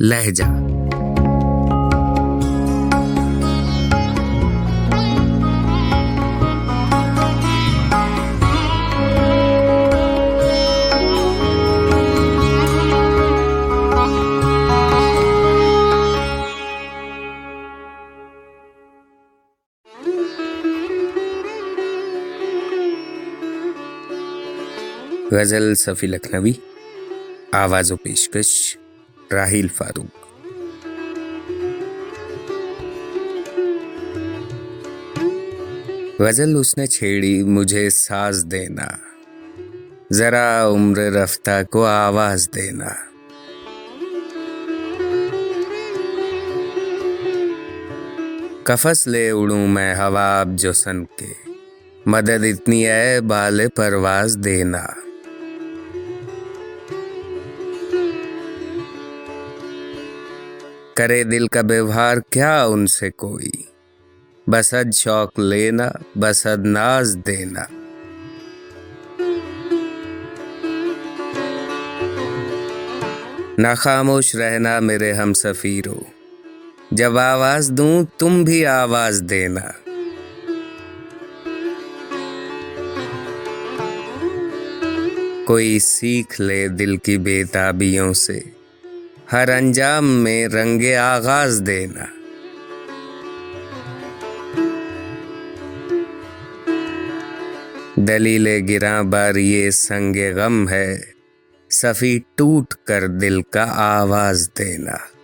لہجہ۔ غزل صفی لکھنوی آواز و پیشکش۔ راہیل فاروق۔ غزل اس نے چھیڑی، مجھے ساز دینا۔ ذرا عمر رفتہ کو آواز دینا۔ کفس لے اڑوں میں ہواب جو سن کے۔ مدد اتنی ہے، بال پرواز دینا۔ کرے دل کا ویوہار کیا ان سے کوئی؟ بسد شوق لینا بسد ناز دینا۔ نہ خاموش رہنا میرے ہم سفیرو، جب آواز دوں تم بھی آواز دینا۔ کوئی سیکھ لے دل کی بےتابیوں سے۔ ہر انجام میں رنگ آغاز دینا۔ دلیل گراں بار یہ سنگ غم ہے صفی ٹوٹ کر دل کا آواز دینا۔